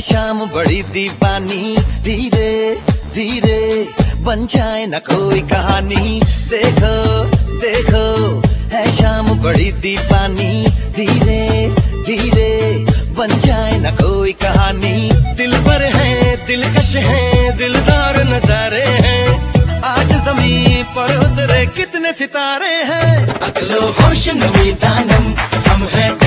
शाम बड़ी दीवानी। धीरे धीरे बन जाए न कोई कहानी। देखो देखो, है शाम बड़ी दीवानी। धीरे धीरे बन जाए न कोई कहानी। दिल पर है, दिलकश है, दिलदार नजारे हैं। आज ज़मीन पर उतरे कितने सितारे हैं। अगलो होश नमी दानम, हम है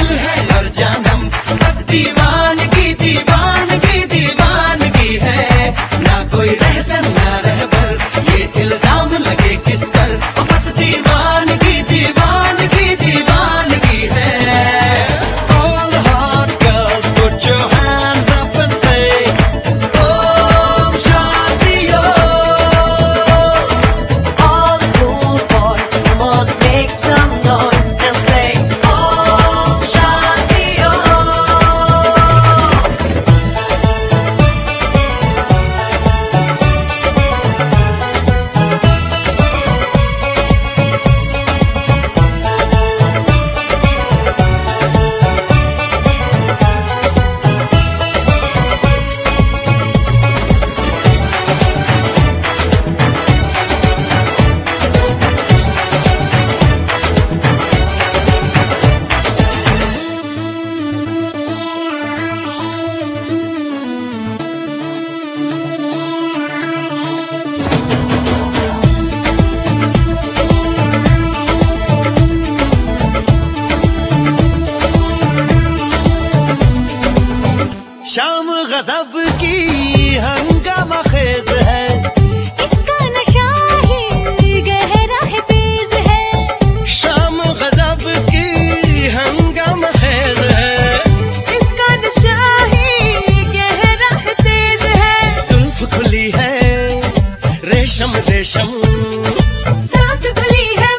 हंगामा खेज है। इसका नशा ही गहरा है तेज है। शाम गजब की हंगामा खेज है। इसका नशा ही गहरा है तेज है। खुली है रेशम रेशम। सांस खुली है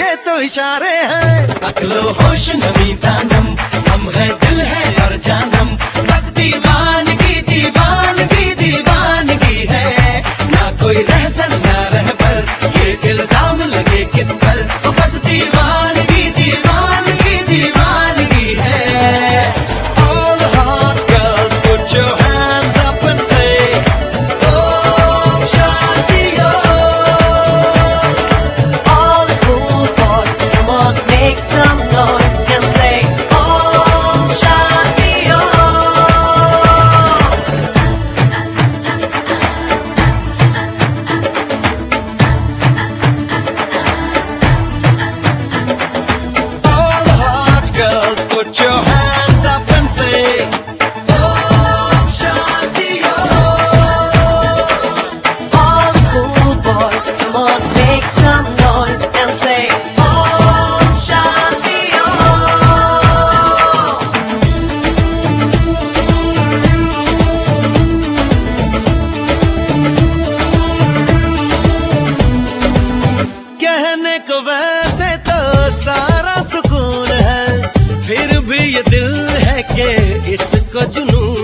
ये तो इशारे हैं। अगलो होश नमी दानम हम है ये दिल है के इसको जुनून